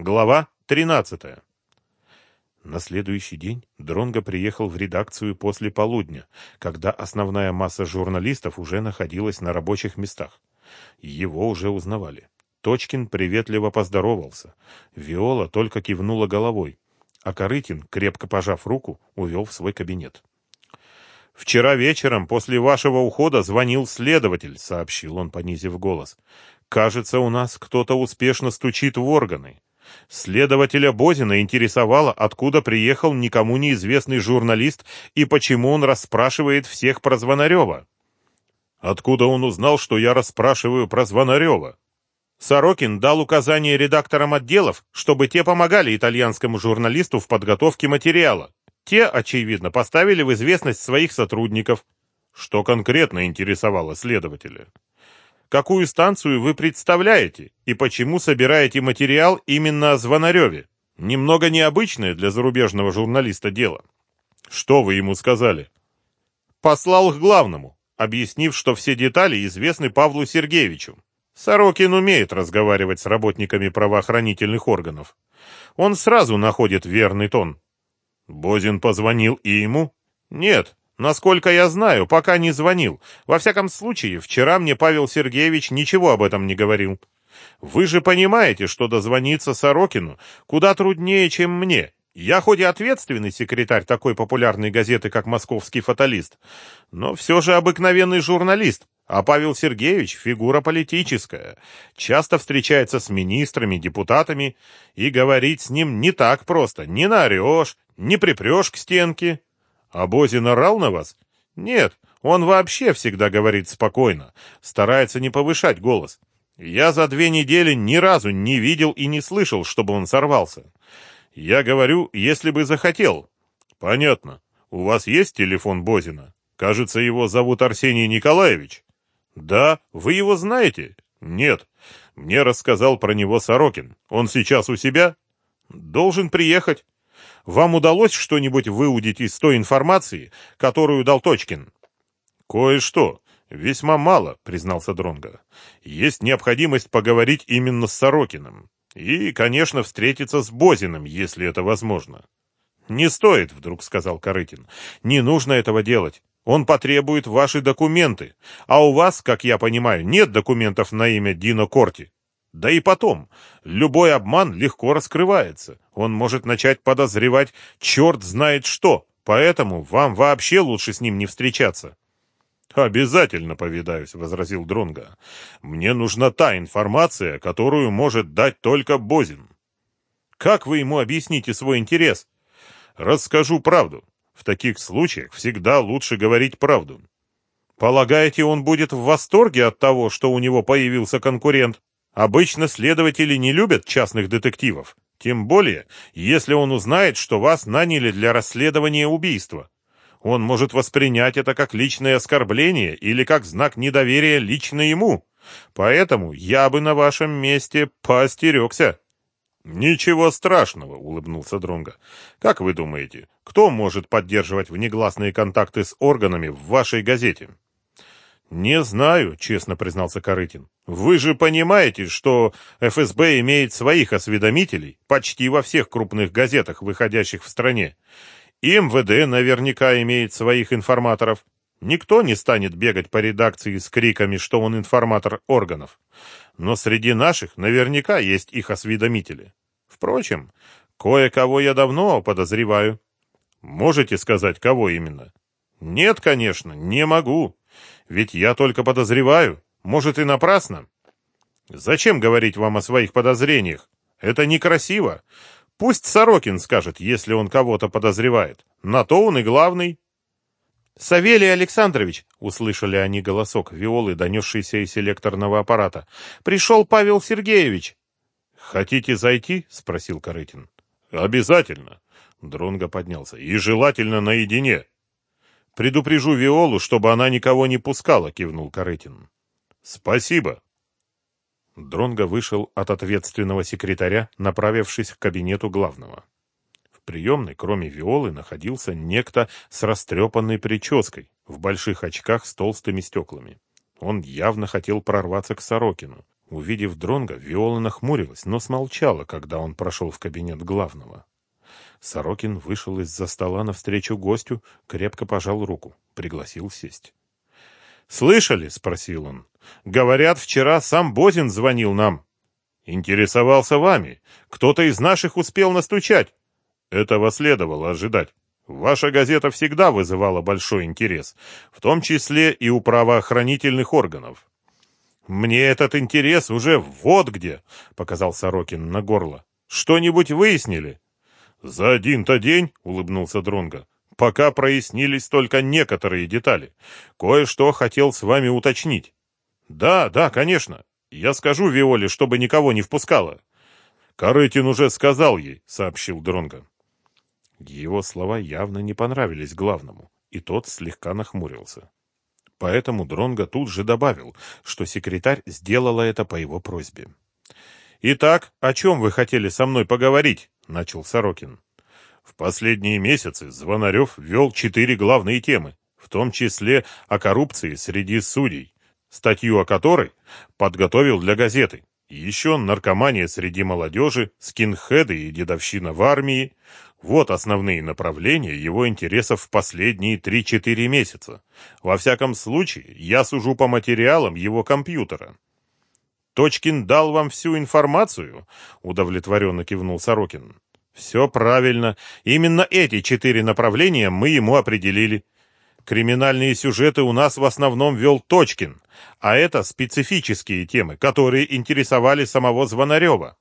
Глава 13. На следующий день Дронго приехал в редакцию после полудня, когда основная масса журналистов уже находилась на рабочих местах. Его уже узнавали. Точкин приветливо поздоровался. Виола только кивнула головой, а Корытин, крепко пожав руку, увел в свой кабинет. «Вчера вечером после вашего ухода звонил следователь», — сообщил он, понизив голос. «Кажется, у нас кто-то успешно стучит в органы. Следователя Бозина интересовало, откуда приехал никому неизвестный журналист и почему он расспрашивает всех про Звонарева. Откуда он узнал, что я расспрашиваю про Звонарева? Сорокин дал указание редакторам отделов, чтобы те помогали итальянскому журналисту в подготовке материала. Те, очевидно, поставили в известность своих сотрудников. Что конкретно интересовало следователя? Какую станцию вы представляете и почему собираете материал именно о Звонареве. Немного необычное для зарубежного журналиста дело. Что вы ему сказали? Послал к главному, объяснив, что все детали известны Павлу Сергеевичу. Сорокин умеет разговаривать с работниками правоохранительных органов. Он сразу находит верный тон. Бозин позвонил и ему? Нет, Насколько я знаю, пока не звонил. Во всяком случае, вчера мне Павел Сергеевич ничего об этом не говорил. Вы же понимаете, что дозвониться Сорокину куда труднее, чем мне. Я хоть и ответственный секретарь такой популярной газеты, как «Московский фаталист», но все же обыкновенный журналист, а Павел Сергеевич – фигура политическая, часто встречается с министрами, депутатами, и говорить с ним не так просто, не наорешь, не припрешь к стенке. А Бозин орал на вас? Нет, он вообще всегда говорит спокойно, старается не повышать голос. Я за две недели ни разу не видел и не слышал, чтобы он сорвался. Я говорю, если бы захотел. Понятно. У вас есть телефон Бозина? Кажется, его зовут Арсений Николаевич. Да, вы его знаете? Нет. Мне рассказал про него Сорокин. Он сейчас у себя? Должен приехать. Вам удалось что-нибудь выудить из той информации, которую дал Точкин? Кое-что. Весьма мало, признался Дронга. Есть необходимость поговорить именно с Сорокиным. И, конечно, встретиться с Бозиным, если это возможно. Не стоит, вдруг сказал Корытин. Не нужно этого делать. Он потребует ваши документы. А у вас, как я понимаю, нет документов на имя Дино Корти. Да и потом, любой обман легко раскрывается. Он может начать подозревать черт знает что, поэтому вам вообще лучше с ним не встречаться. «Обязательно повидаюсь», — возразил Дронга. «Мне нужна та информация, которую может дать только Бозин». «Как вы ему объясните свой интерес?» «Расскажу правду. В таких случаях всегда лучше говорить правду». «Полагаете, он будет в восторге от того, что у него появился конкурент?» Обычно следователи не любят частных детективов, тем более, если он узнает, что вас наняли для расследования убийства. Он может воспринять это как личное оскорбление или как знак недоверия лично ему. Поэтому я бы на вашем месте поостерегся. Ничего страшного, улыбнулся Дронга. Как вы думаете, кто может поддерживать внегласные контакты с органами в вашей газете? «Не знаю», — честно признался Корытин. «Вы же понимаете, что ФСБ имеет своих осведомителей почти во всех крупных газетах, выходящих в стране. И МВД наверняка имеет своих информаторов. Никто не станет бегать по редакции с криками, что он информатор органов. Но среди наших наверняка есть их осведомители. Впрочем, кое-кого я давно подозреваю. Можете сказать, кого именно? Нет, конечно, не могу. Ведь я только подозреваю. Может и напрасно. Зачем говорить вам о своих подозрениях? Это некрасиво. Пусть Сорокин скажет, если он кого-то подозревает. На то он и главный. «Савелий Александрович!» — услышали они голосок Виолы, донесшийся из селекторного аппарата. «Пришел Павел Сергеевич!» «Хотите зайти?» — спросил Корытин. «Обязательно!» — Дронго поднялся. «И желательно наедине!» Предупрежу Виолу, чтобы она никого не пускала, кивнул Корытин. Спасибо. Дронго вышел от ответственного секретаря, направившись к кабинету главного. В приемной, кроме Виолы, находился некто с растрепанной прической, в больших очках с толстыми стеклами. Он явно хотел прорваться к Сорокину. Увидев Дронга, Виола нахмурилась, но смолчала, когда он прошел в кабинет главного. Сорокин вышел из-за стола навстречу гостю, крепко пожал руку, пригласил сесть. «Слышали?» — спросил он. «Говорят, вчера сам Бозин звонил нам. Интересовался вами. Кто-то из наших успел настучать. Этого следовало ожидать. Ваша газета всегда вызывала большой интерес, в том числе и у правоохранительных органов. Мне этот интерес уже вот где, показал Сорокин на горло. Что-нибудь выяснили? За один-то день, улыбнулся Дронга. Пока прояснились только некоторые детали. Кое-что хотел с вами уточнить. Да, да, конечно. Я скажу Виоле, чтобы никого не впускала. Корытин уже сказал ей, сообщил Дронга. Его слова явно не понравились главному, и тот слегка нахмурился. Поэтому Дронга тут же добавил, что секретарь сделала это по его просьбе. «Итак, о чем вы хотели со мной поговорить?» — начал Сорокин. В последние месяцы Звонарев вел четыре главные темы, в том числе о коррупции среди судей, статью о которой подготовил для газеты. Еще наркомания среди молодежи, скинхеды и дедовщина в армии, вот основные направления его интересов в последние 3-4 месяца. Во всяком случае, я сужу по материалам его компьютера. Точкин дал вам всю информацию? Удовлетворенно кивнул Сорокин. Все правильно. Именно эти четыре направления мы ему определили. Криминальные сюжеты у нас в основном вел Точкин, а это специфические темы, которые интересовали самого Звонарева.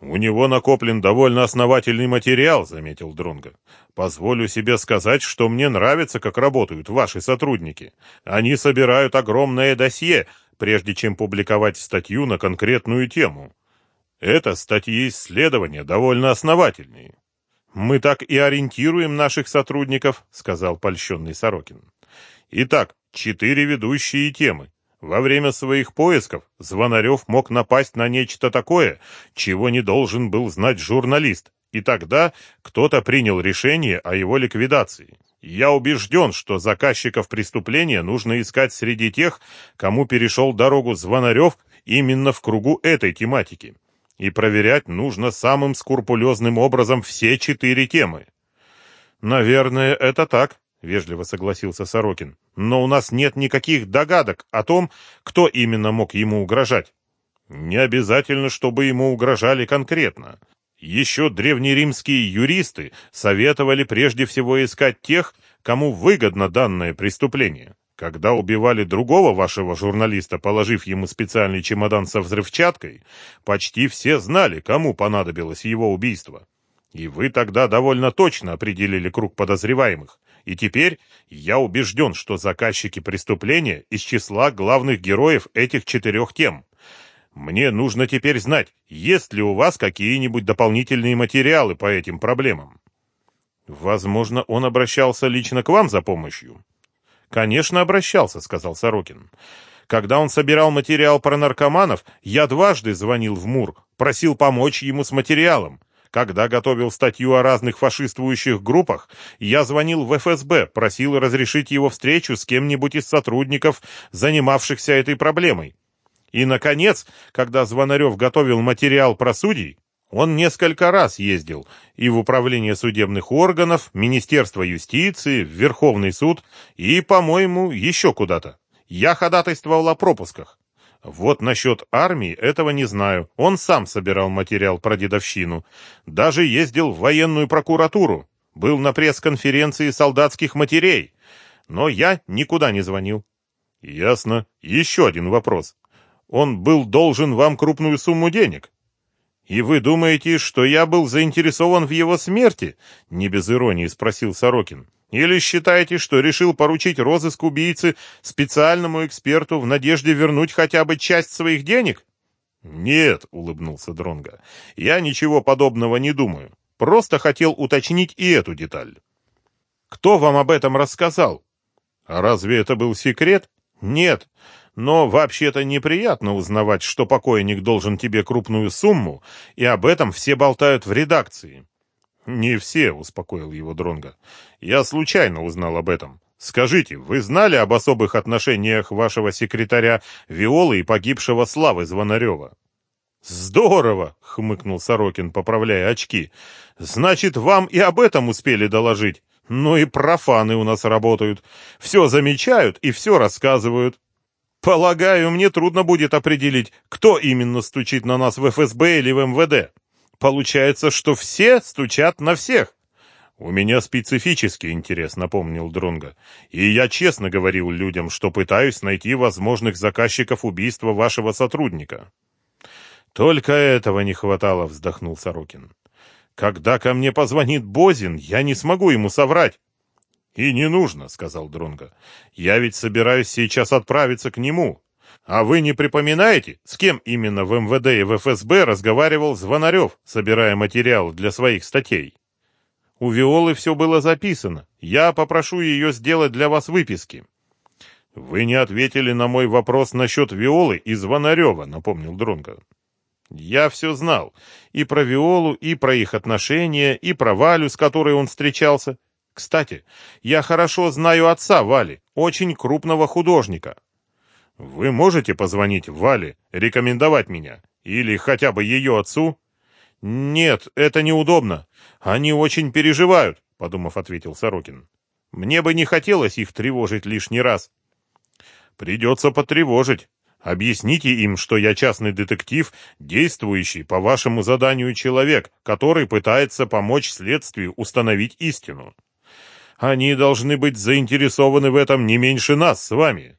«У него накоплен довольно основательный материал», — заметил Дронго. «Позволю себе сказать, что мне нравится, как работают ваши сотрудники. Они собирают огромное досье, прежде чем публиковать статью на конкретную тему. Это статьи исследования довольно основательные». «Мы так и ориентируем наших сотрудников», — сказал польщенный Сорокин. «Итак, четыре ведущие темы. Во время своих поисков Звонарев мог напасть на нечто такое, чего не должен был знать журналист, и тогда кто-то принял решение о его ликвидации. Я убежден, что заказчиков преступления нужно искать среди тех, кому перешел дорогу Звонарев именно в кругу этой тематики. И проверять нужно самым скрупулезным образом все четыре темы. Наверное, это так, вежливо согласился Сорокин. Но у нас нет никаких догадок о том, кто именно мог ему угрожать. Не обязательно, чтобы ему угрожали конкретно. Еще древнеримские юристы советовали прежде всего искать тех, кому выгодно данное преступление. Когда убивали другого вашего журналиста, положив ему специальный чемодан со взрывчаткой, почти все знали, кому понадобилось его убийство. И вы тогда довольно точно определили круг подозреваемых. И теперь я убежден, что заказчики преступления из числа главных героев этих четырех тем. Мне нужно теперь знать, есть ли у вас какие-нибудь дополнительные материалы по этим проблемам. Возможно, он обращался лично к вам за помощью. Конечно, обращался, сказал Сорокин. Когда он собирал материал про наркоманов, я дважды звонил в МУР, просил помочь ему с материалом. Когда готовил статью о разных фашистующих группах, я звонил в ФСБ, просил разрешить его встречу с кем-нибудь из сотрудников, занимавшихся этой проблемой. И, наконец, когда Звонарев готовил материал про судей, он несколько раз ездил и в Управление судебных органов, Министерство юстиции, в Верховный суд и, по-моему, еще куда-то. Я ходатайствовал о пропусках. Вот насчет армии этого не знаю. Он сам собирал материал про дедовщину. Даже ездил в военную прокуратуру. Был на пресс-конференции солдатских матерей. Но я никуда не звонил. Ясно. Еще один вопрос. Он был должен вам крупную сумму денег. И вы думаете, что я был заинтересован в его смерти? Не без иронии спросил Сорокин. Или считаете, что решил поручить розыск убийцы специальному эксперту в надежде вернуть хотя бы часть своих денег? Нет, улыбнулся Дронга. Я ничего подобного не думаю. Просто хотел уточнить и эту деталь. Кто вам об этом рассказал? А разве это был секрет? Нет. Но вообще-то неприятно узнавать, что покойник должен тебе крупную сумму, и об этом все болтают в редакции. «Не все», — успокоил его Дронга. «Я случайно узнал об этом. Скажите, вы знали об особых отношениях вашего секретаря Виолы и погибшего Славы Звонарева? Здорово, хмыкнул Сорокин, поправляя очки. Значит, вам и об этом успели доложить. Ну и профаны у нас работают. Все замечают и все рассказывают. Полагаю, мне трудно будет определить, кто именно стучит на нас в ФСБ или в МВД. Получается, что все стучат на всех. У меня специфический интерес, напомнил Дронга. И я честно говорил людям, что пытаюсь найти возможных заказчиков убийства вашего сотрудника. Только этого не хватало, вздохнул Сорокин. Когда ко мне позвонит Бозин, я не смогу ему соврать. И не нужно, сказал Дронга. Я ведь собираюсь сейчас отправиться к нему. А вы не припоминаете, с кем именно в МВД и в ФСБ разговаривал Звонарев, собирая материал для своих статей? У Виолы все было записано. Я попрошу ее сделать для вас выписки. Вы не ответили на мой вопрос насчет Виолы и Звонарева, напомнил Дронга. Я все знал. И про Виолу, и про их отношения, и про Валю, с которой он встречался. Кстати, я хорошо знаю отца Вали, очень крупного художника. Вы можете позвонить Вале, рекомендовать меня? Или хотя бы ее отцу? Нет, это неудобно. Они очень переживают, подумав, ответил Сорокин. Мне бы не хотелось их тревожить лишний раз. Придется потревожить. Объясните им, что я частный детектив, действующий по вашему заданию человек, который пытается помочь следствию установить истину. Они должны быть заинтересованы в этом не меньше нас с вами.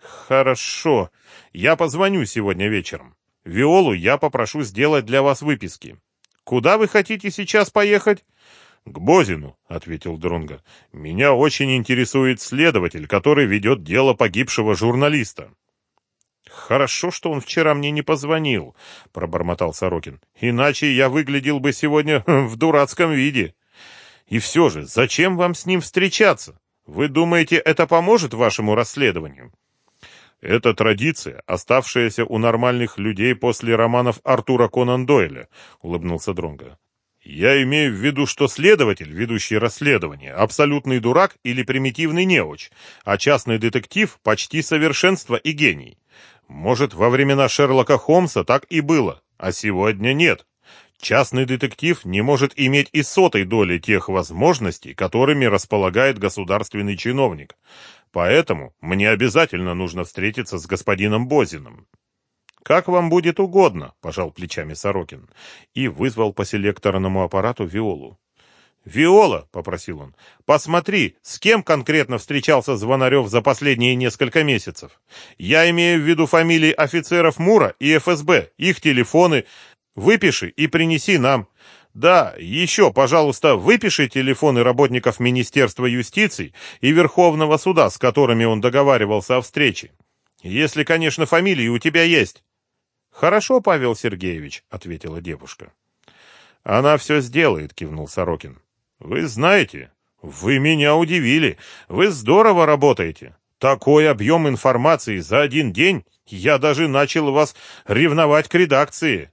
Хорошо. Я позвоню сегодня вечером. Виолу я попрошу сделать для вас выписки. Куда вы хотите сейчас поехать? К Бозину, ответил Дронга. Меня очень интересует следователь, который ведет дело погибшего журналиста. Хорошо, что он вчера мне не позвонил, пробормотал Сорокин. Иначе я выглядел бы сегодня в дурацком виде. И все же, зачем вам с ним встречаться? Вы думаете, это поможет вашему расследованию? Это традиция, оставшаяся у нормальных людей после романов Артура Конан Дойля, улыбнулся Дронга. Я имею в виду, что следователь, ведущий расследование, абсолютный дурак или примитивный неуч, а частный детектив почти совершенство и гений. Может, во времена Шерлока Холмса так и было, а сегодня нет. Частный детектив не может иметь и сотой доли тех возможностей, которыми располагает государственный чиновник. Поэтому мне обязательно нужно встретиться с господином Бозиным. Как вам будет угодно, пожал плечами Сорокин и вызвал по селекторному аппарату Виолу. «Виола», — попросил он, — «посмотри, с кем конкретно встречался Звонарев за последние несколько месяцев. Я имею в виду фамилии офицеров МУРа и ФСБ, их телефоны. Выпиши и принеси нам. Да, еще, пожалуйста, выпиши телефоны работников Министерства юстиции и Верховного суда, с которыми он договаривался о встрече. Если, конечно, фамилии у тебя есть». «Хорошо, Павел Сергеевич», — ответила девушка. «Она все сделает», — кивнул Сорокин. Вы знаете, вы меня удивили. Вы здорово работаете. Такой объем информации за один день, я даже начал вас ревновать к редакции.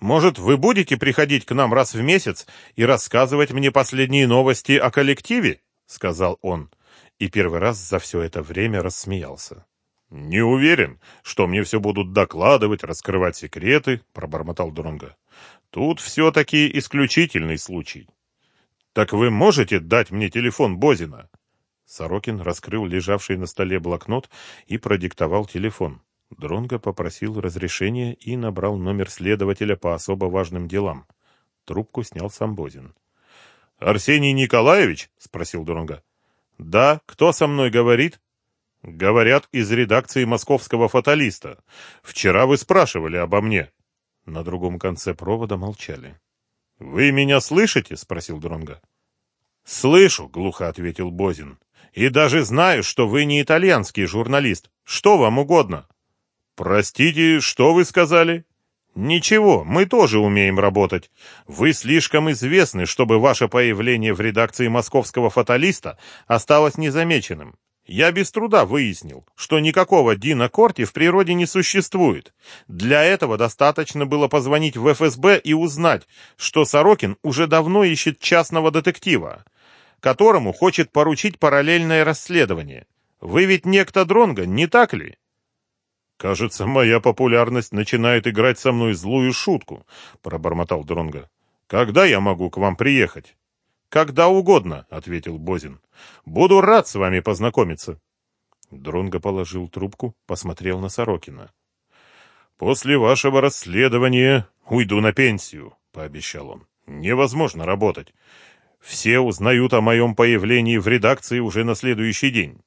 Может, вы будете приходить к нам раз в месяц и рассказывать мне последние новости о коллективе? сказал он, и первый раз за все это время рассмеялся. Не уверен, что мне все будут докладывать, раскрывать секреты, пробормотал Дронга. Тут все-таки исключительный случай. Так вы можете дать мне телефон Бозина? Сорокин раскрыл лежавший на столе блокнот и продиктовал телефон. Дронго попросил разрешения и набрал номер следователя по особо важным делам. Трубку снял сам Бозин. «Арсений Николаевич?» — спросил Дронго. «Да, кто со мной говорит?» «Говорят, из редакции московского фаталиста. Вчера вы спрашивали обо мне». На другом конце провода молчали. «Вы меня слышите?» — спросил Дронга. «Слышу», — глухо ответил Бозин. «И даже знаю, что вы не итальянский журналист. Что вам угодно?» «Простите, что вы сказали?» «Ничего, мы тоже умеем работать. Вы слишком известны, чтобы ваше появление в редакции московского фаталиста осталось незамеченным. Я без труда выяснил, что никакого Дина Корти в природе не существует. Для этого достаточно было позвонить в ФСБ и узнать, что Сорокин уже давно ищет частного детектива. которому хочет поручить параллельное расследование. Вы ведь некто Дронга, не так ли? Кажется, моя популярность начинает играть со мной злую шутку, пробормотал Дронга. Когда я могу к вам приехать? Когда угодно, ответил Бозин. Буду рад с вами познакомиться. Дронго положил трубку, посмотрел на Сорокина. «После вашего расследования уйду на пенсию», — пообещал он. «Невозможно работать. Все узнают о моем появлении в редакции уже на следующий день.